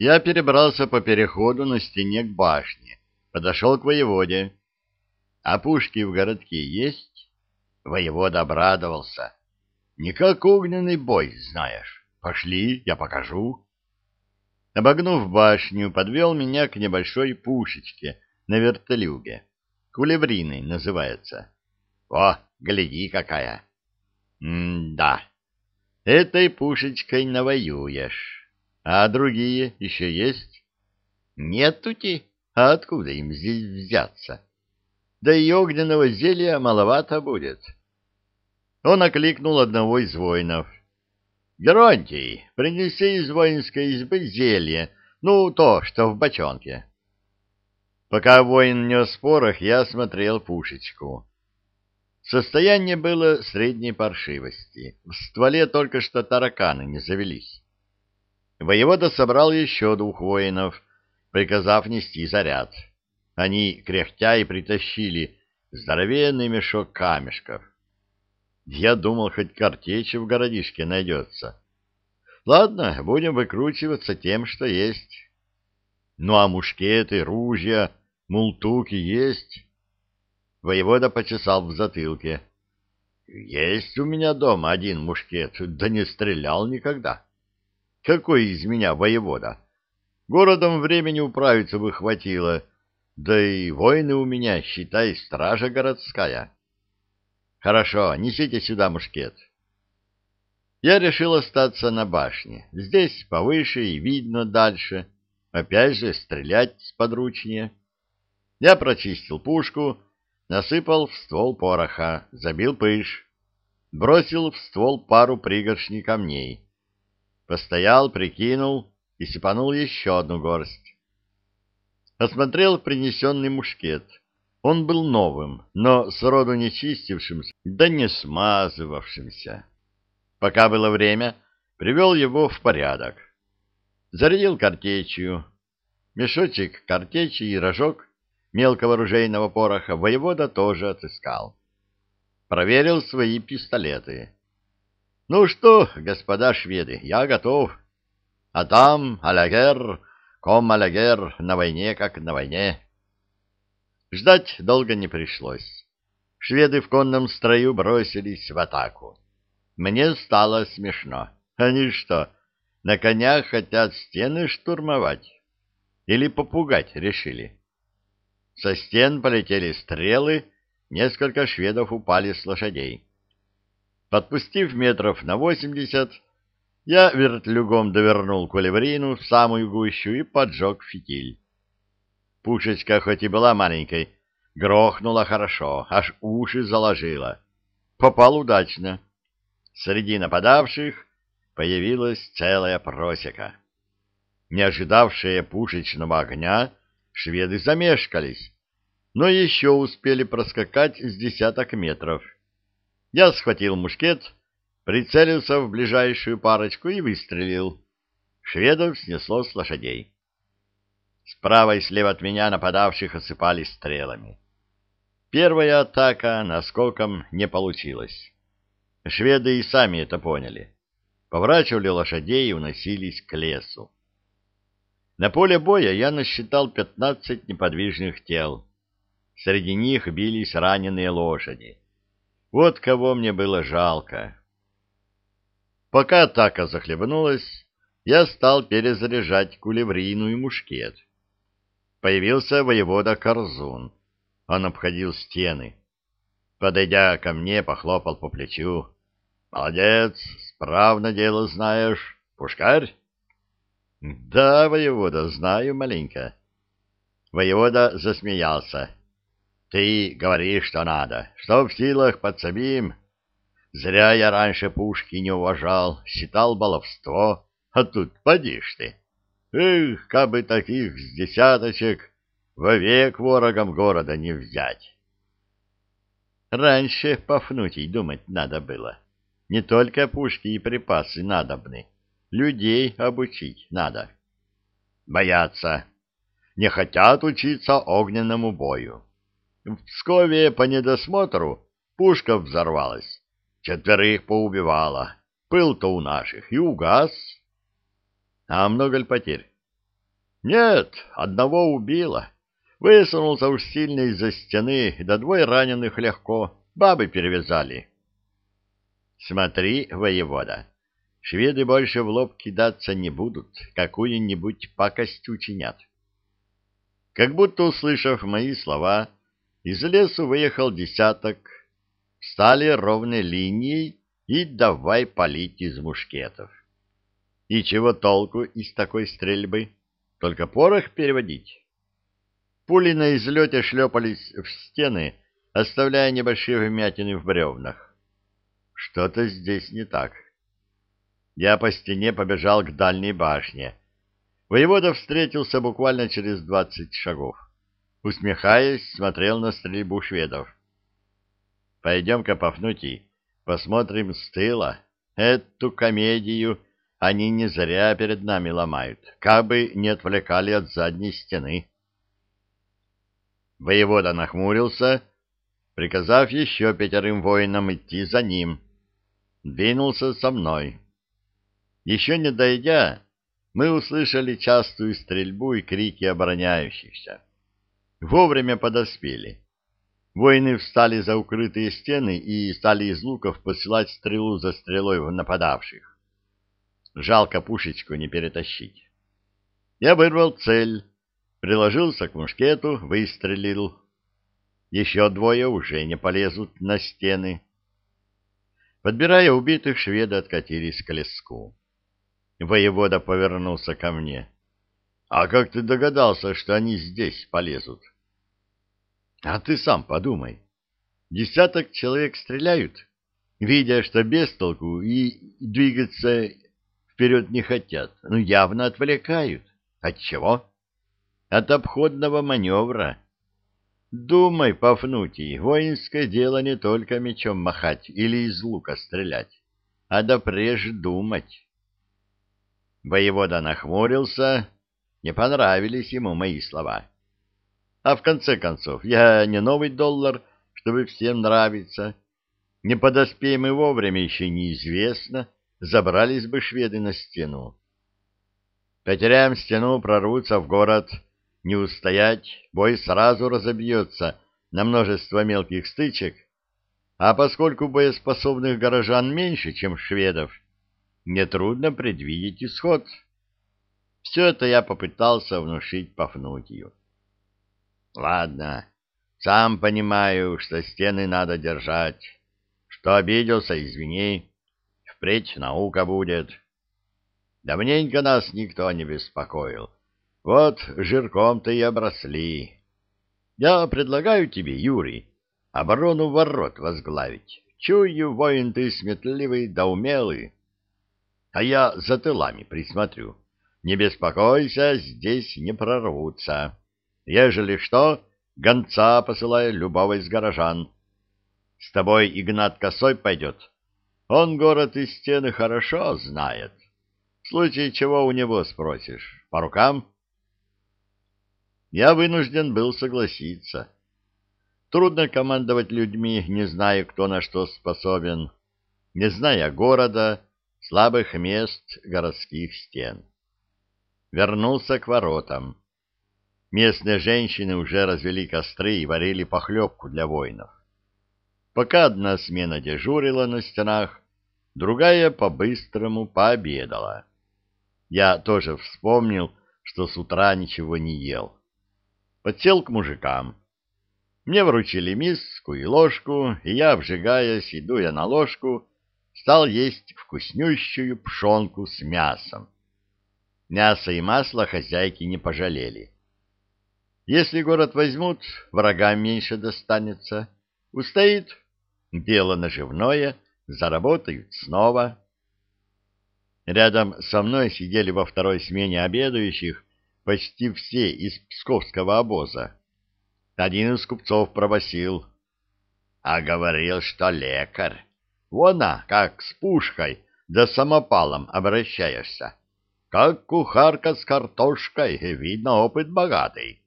Я перебрался по переходу на стене к башне, подошел к воеводе. А пушки в городке есть? Воевода обрадовался. Не как огненный бой, знаешь. Пошли, я покажу. Обогнув башню, подвел меня к небольшой пушечке на вертолюге. Кулевриной называется. О, гляди какая! М-да, этой пушечкой навоюешь. А другие еще есть? Нету-ти, а откуда им здесь взяться? Да и огненного зелья маловато будет. Он окликнул одного из воинов. «Геронтий, принеси из воинской избы зелье, ну, то, что в бочонке». Пока воин нес порох, я осмотрел пушечку. Состояние было средней паршивости. В стволе только что тараканы не завелись. Воевода собрал еще двух воинов, приказав нести заряд. Они, кряхтя, и притащили здоровенный мешок камешков. Я думал, хоть картечи в городишке найдется. Ладно, будем выкручиваться тем, что есть. Ну а мушкеты, ружья, мултуки есть? Воевода почесал в затылке. Есть у меня дома один мушкет, да не стрелял никогда. Какой из меня воевода? Городом времени управиться бы хватило, да и воины у меня, считай, стража городская. Хорошо, несите сюда мушкет. Я решил остаться на башне. Здесь повыше и видно дальше. Опять же, стрелять сподручнее. Я прочистил пушку насыпал в ствол пороха, забил пыш, бросил в ствол пару пригоршней камней. Постоял, прикинул и сипанул еще одну горсть. Осмотрел принесенный мушкет. Он был новым, но сроду не чистившимся, да не смазывавшимся. Пока было время, привел его в порядок. Зарядил картечью. Мешочек картечи и рожок мелкого ружейного пороха воевода тоже отыскал. Проверил свои пистолеты. «Ну что, господа шведы, я готов. А там, алягер, ком алягер, на войне как на войне». Ждать долго не пришлось. Шведы в конном строю бросились в атаку. Мне стало смешно. Они что, на конях хотят стены штурмовать? Или попугать решили? Со стен полетели стрелы, несколько шведов упали с лошадей. Подпустив метров на восемьдесят, я вертлюгом довернул кулеврину в самую гущу и поджег фитиль. Пушечка, хоть и была маленькой, грохнула хорошо, аж уши заложила. Попал удачно. Среди нападавших появилась целая просека. Не ожидавшая пушечного огня, шведы замешкались, но еще успели проскакать с десяток метров. Я схватил мушкет, прицелился в ближайшую парочку и выстрелил. Шведов снесло с лошадей. Справа и слева от меня нападавших осыпались стрелами. Первая атака наскоком не получилась. Шведы и сами это поняли. Поворачивали лошадей и уносились к лесу. На поле боя я насчитал пятнадцать неподвижных тел. Среди них бились раненые лошади. Вот кого мне было жалко. Пока атака захлебнулась, я стал перезаряжать кулеврину и мушкет. Появился воевода Корзун. Он обходил стены. Подойдя ко мне, похлопал по плечу. «Молодец, справно дело знаешь. Пушкарь?» — Да, воевода, знаю маленько. Воевода засмеялся. — Ты говоришь, что надо. Что в силах подсобим? Зря я раньше пушки не уважал, считал баловство, а тут поди ты. Эх, кабы таких с десяточек вовек ворогам города не взять. Раньше Пафнутий думать надо было. Не только пушки и припасы надобны, Людей обучить надо. Боятся. Не хотят учиться огненному бою. В Пскове по недосмотру пушка взорвалась. Четверых поубивала. Пыл-то у наших и угас. А много ли потерь? Нет, одного убило. Высунулся уж сильно из-за стены, да двое раненых легко. Бабы перевязали. Смотри, воевода, шведы больше в лоб кидаться не будут, какую-нибудь пакость учинят. Как будто услышав мои слова, из лесу выехал десяток, встали ровной линией и давай палить из мушкетов. И чего толку из такой стрельбы? Только порох переводить? Пули на излете шлепались в стены, оставляя небольшие вмятины в бревнах. Что-то здесь не так. Я по стене побежал к дальней башне. Воевода встретился буквально через двадцать шагов. Усмехаясь, смотрел на стрельбу шведов. «Пойдем-ка, Пафнутий, посмотрим с тыла. Эту комедию они не зря перед нами ломают, как бы не отвлекали от задней стены». Воевода нахмурился, приказав еще пятерым воинам идти за ним. Двинулся со мной. Еще не дойдя, мы услышали частую стрельбу и крики обороняющихся. Вовремя подоспели. Воины встали за укрытые стены и стали из луков посылать стрелу за стрелой в нападавших. Жалко пушечку не перетащить. Я вырвал цель Приложился к мушкету, выстрелил. Еще двое уже не полезут на стены. Подбирая убитых, шведы откатились к леску. Воевода повернулся ко мне. — А как ты догадался, что они здесь полезут? — А ты сам подумай. Десяток человек стреляют, видя, что без толку и двигаться вперед не хотят, ну явно отвлекают. От чего? от обходного маневра. Думай, Пафнутий, воинское дело не только мечом махать или из лука стрелять, а допреж думать. Воевода нахмурился, не понравились ему мои слова. А в конце концов, я не новый доллар, чтобы всем нравиться. Не подоспеем и вовремя еще неизвестно, забрались бы шведы на стену. Потеряем стену, прорвутся в город — не устоять, бой сразу разобьется на множество мелких стычек, а поскольку боеспособных горожан меньше, чем шведов, нетрудно предвидеть исход. Все это я попытался внушить Пафнутию. Ладно, сам понимаю, что стены надо держать. Что обиделся, извини. Впредь наука будет. Давненько нас никто не беспокоил. Вот жирком-то и обросли. Я предлагаю тебе, Юрий, оборону ворот возглавить. Чую, воин ты сметливый да умелый. А я за тылами присмотрю. Не беспокойся, здесь не прорвутся. Ежели что, гонца посылаю любого из горожан. С тобой Игнат Косой пойдет. Он город и стены хорошо знает. В случае чего у него спросишь. По рукам? — я вынужден был согласиться. Трудно командовать людьми, не зная, кто на что способен, не зная города, слабых мест городских стен. Вернулся к воротам. Местные женщины уже развели костры и варили похлебку для воинов. Пока одна смена дежурила на стенах, другая по-быстрому пообедала. Я тоже вспомнил, что с утра ничего не ел подсел к мужикам. Мне вручили миску и ложку, и я, обжигаясь и дуя на ложку, стал есть вкуснющую пшенку с мясом. Мясо и масло хозяйки не пожалели. Если город возьмут, врагам меньше достанется. Устоит, дело наживное, заработают снова. Рядом со мной сидели во второй смене обедающих почти все из псковского обоза. Один из купцов пробасил. А говорил, что лекарь. Вон, а, как с пушкой да самопалом обращаешься. Как кухарка с картошкой, видно, опыт богатый.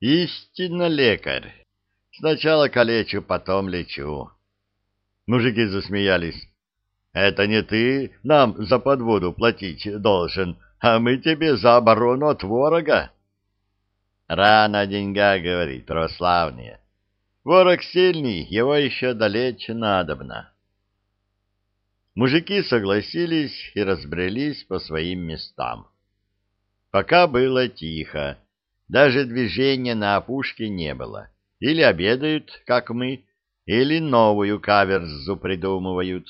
Истинно лекарь. Сначала калечу, потом лечу. Мужики засмеялись. Это не ты нам за подводу платить должен, а мы тебе за оборону от ворога. Рано о деньгах говорит, православные. Ворог сильный, его еще далече надобно. Мужики согласились и разбрелись по своим местам. Пока было тихо, даже движения на опушке не было. Или обедают, как мы, или новую каверзу придумывают.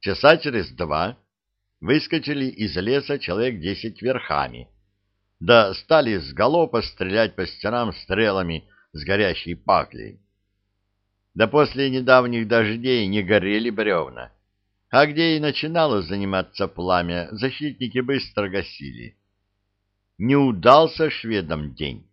Часа через два выскочили из леса человек десять верхами, да стали с галопа стрелять по стенам стрелами с горящей паклей. Да после недавних дождей не горели бревна, а где и начинало заниматься пламя, защитники быстро гасили. Не удался шведам день.